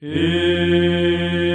He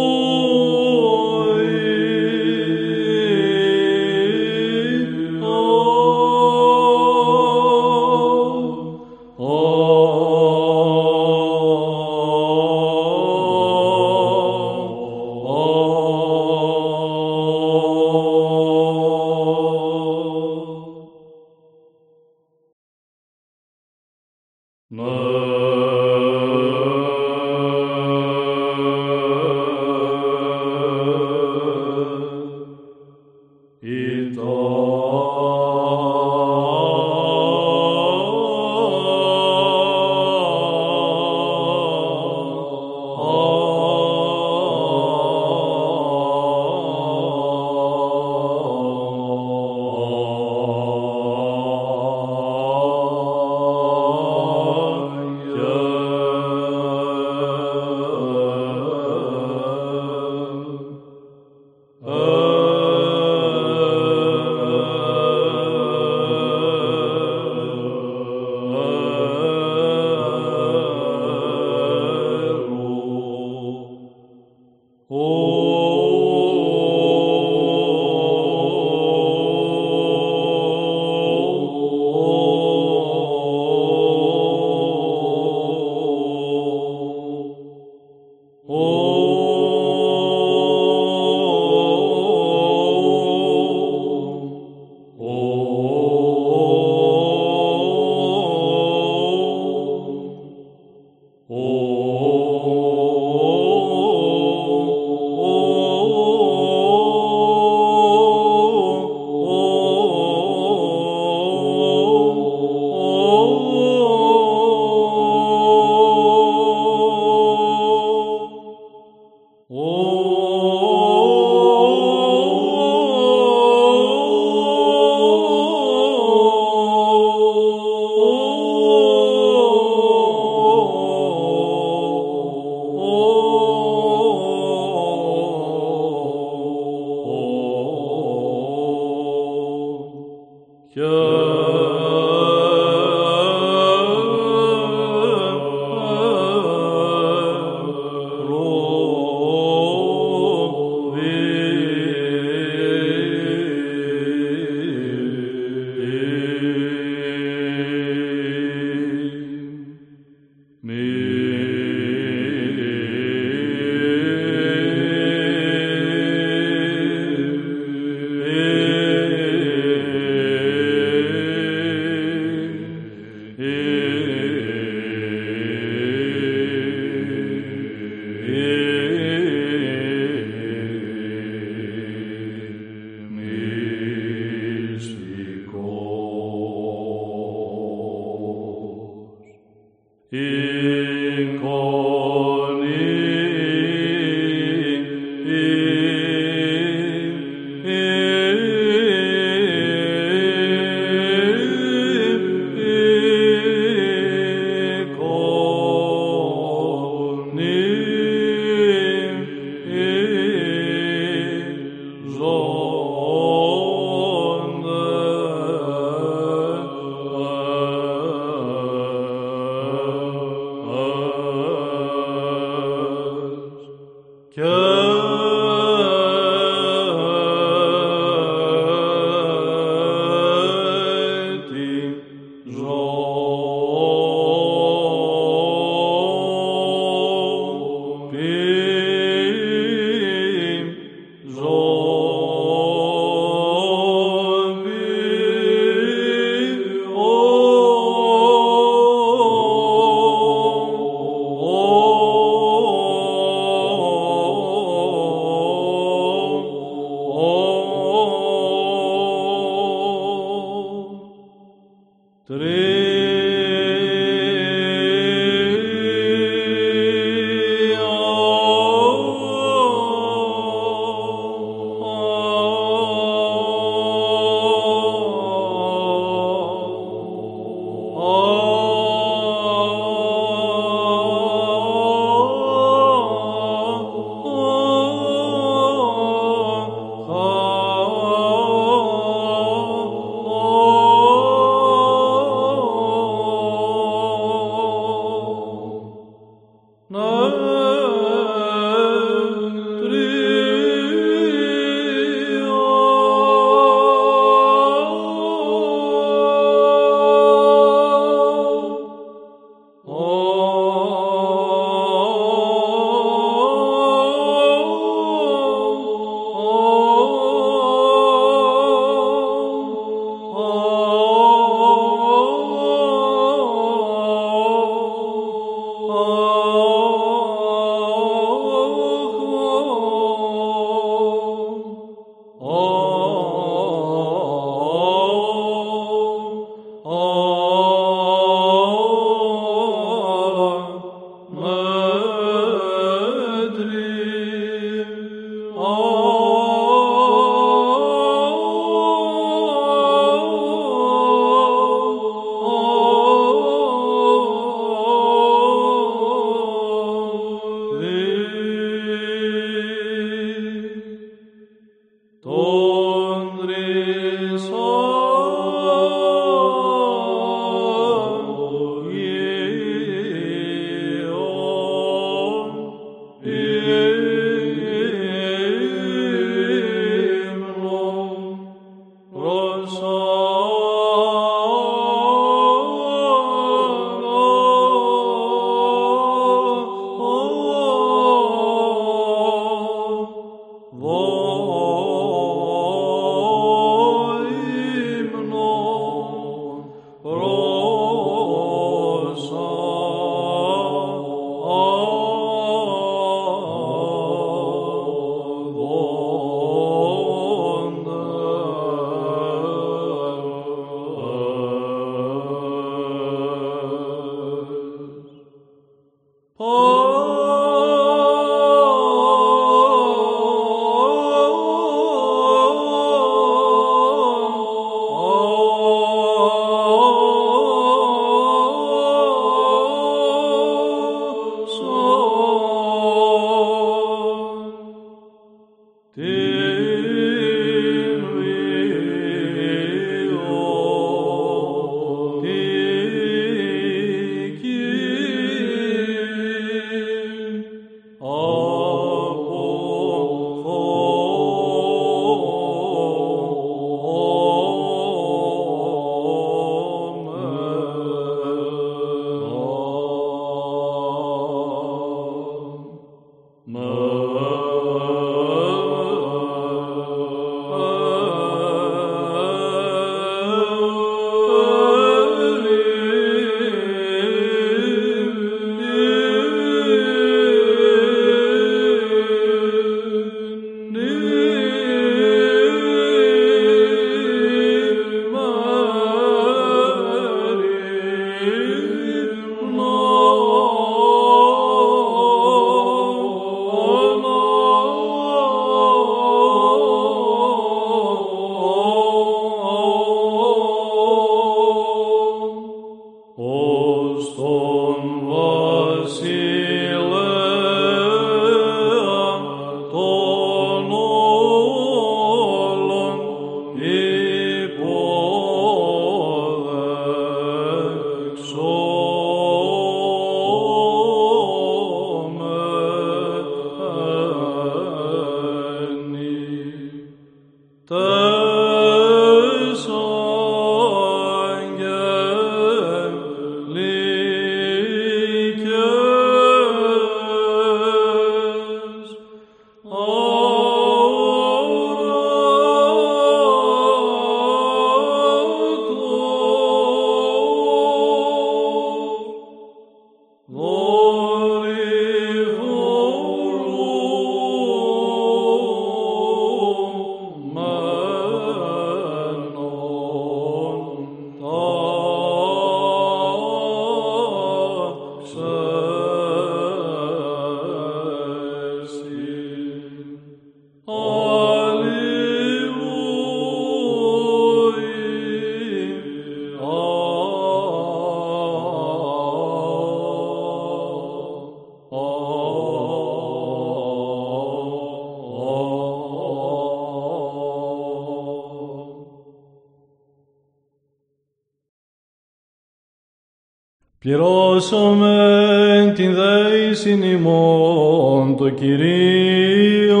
Πληρώσαμε την δέησιν ημών το Κυρίο,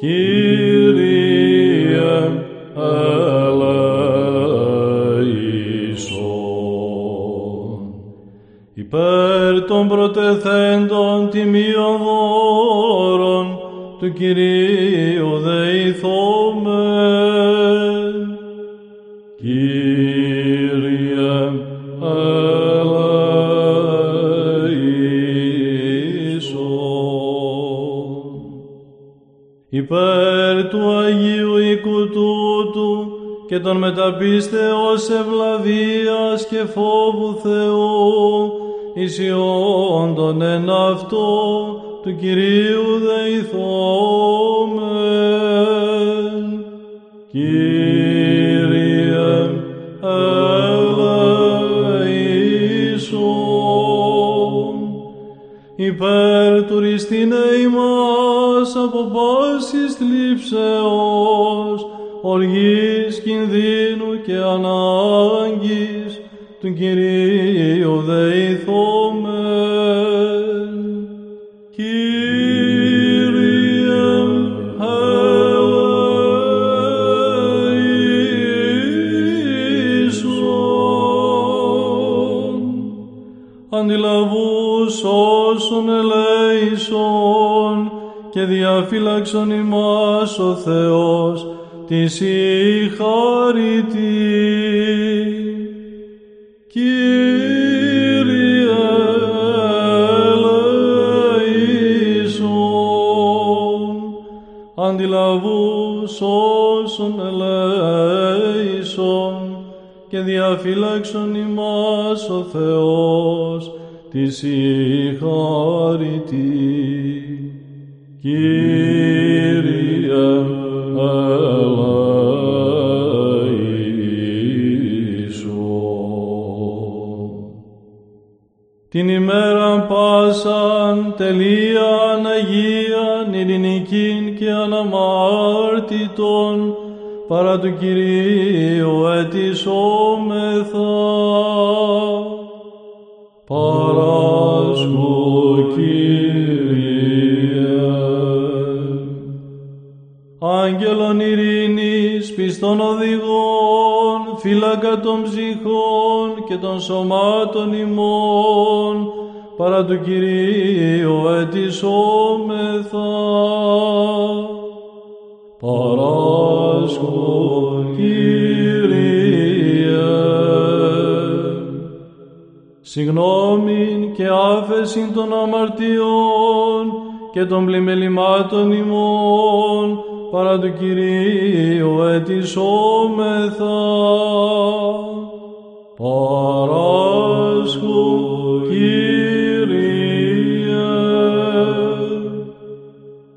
Κύριε ελέησον. Υπέρ των προτεθέντων τιμίων δώρων του Κυρίου και των μεταπίστεως ευλαβίας και φόβου Θεού εις ιόντων εν αυτό του Κυρίου Αντιλαβούς όσων ελέησον και διαφύλαξον ημάς ο Θεός της η χαριτή. Αντιλαβούς όσων ελέησον και διαφύλαξον ημάς ο Θεός της η χαριτή. Κύριε ελέησον. Την ημέραν πάσαν τελείαν Αγίαν ειρηνικήν και αναμάρτητον παρά του Κυρίου ετισόμεθα. Παράσκου Κύριε. Άγγελον ειρήνης, πιστών οδηγών, φύλακα των ψυχών και των σωμάτων ημών, παρά του Κυρίου ετισόμεθα. Παράσκου Κύριε. Συγνώμην και άφεσιν των αμαρτιών και των πλημελημάτων ημών, παρά του Κυρίου ετισόμεθα. Παράσχου Κύριε.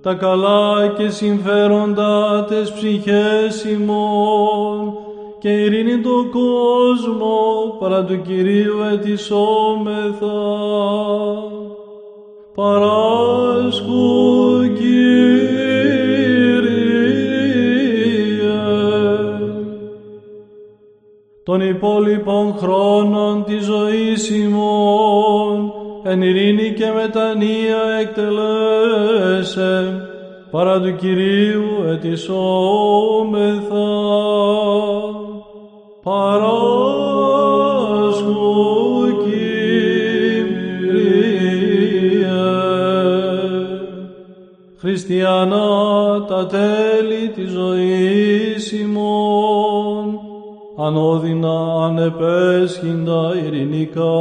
Τα καλά και συμφέροντα τες ψυχές ημών και ειρήνη το κόσμο παρά του Κυρίου ετισόμεθα. Παράσχου Κύριε. Των υπόλοιπων χρόνων της ζωής ημών εν ειρήνη και μετανία εκτελέσε παρά του Κυρίου ετισόμεθα. Παράσχου Κύριε. Χριστιανά τα τέλη της ζωής ημών, ανώδυνα ανεπέσχυντα ειρηνικά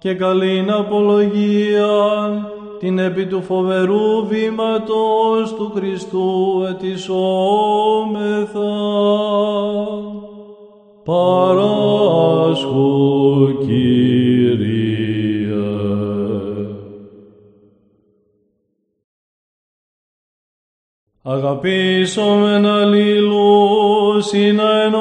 και καλήν απολογίαν την επί του φοβερού βήματος του Χριστού ετισόμεθα. Παράσχου Κύριε. Αγαπήσομεν αλλήλους ή να εν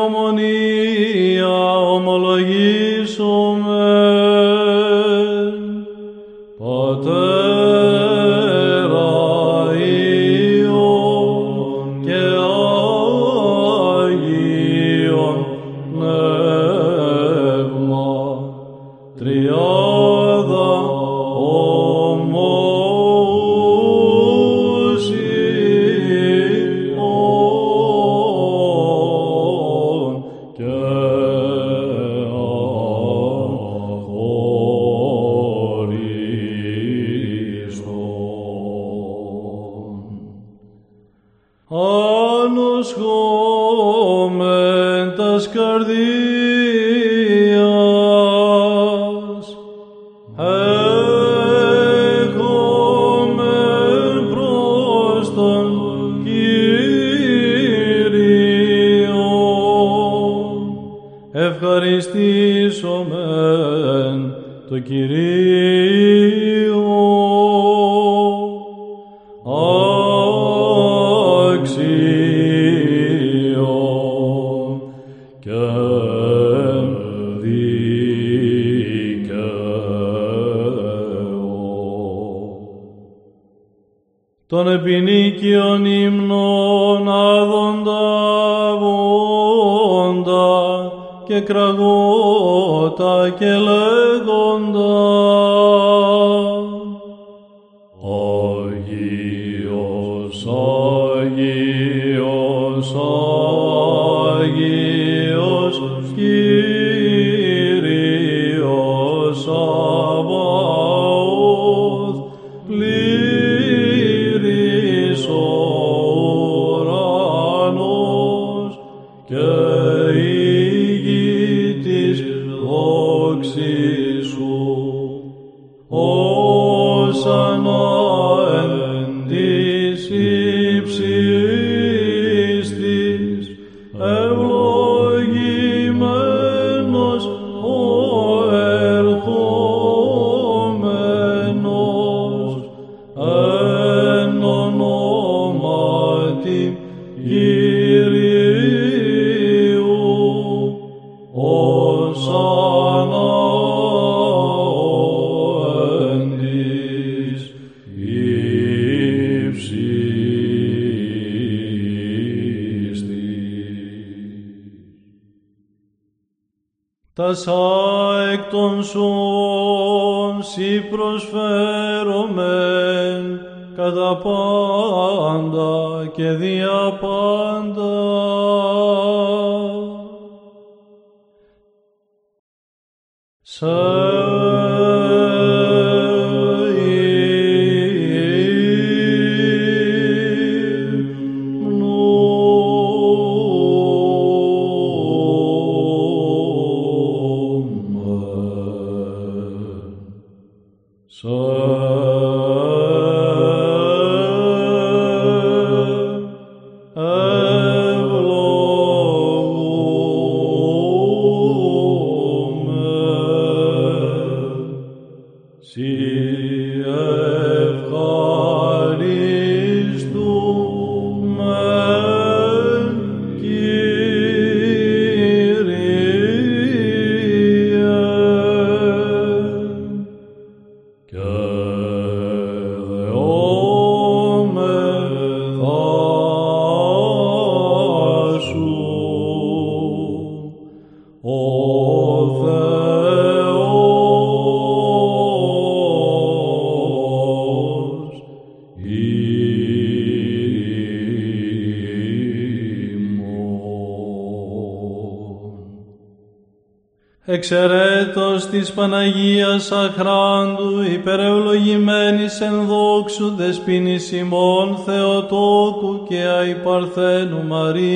του Κυρίου αξίων και δικαίων. Τον επινίκιον ύμνων άδοντας και κραγούτα και λέγοντα προσφέρομεν κατά πάντα και δια πάντα. Σε εξαιρέτως της Παναγίας Αχράντου, υπερεολογημένης εν δόξου δεσποινής ημών Θεοτόκου και αϊπαρθένου Μαρία,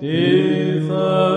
Deus.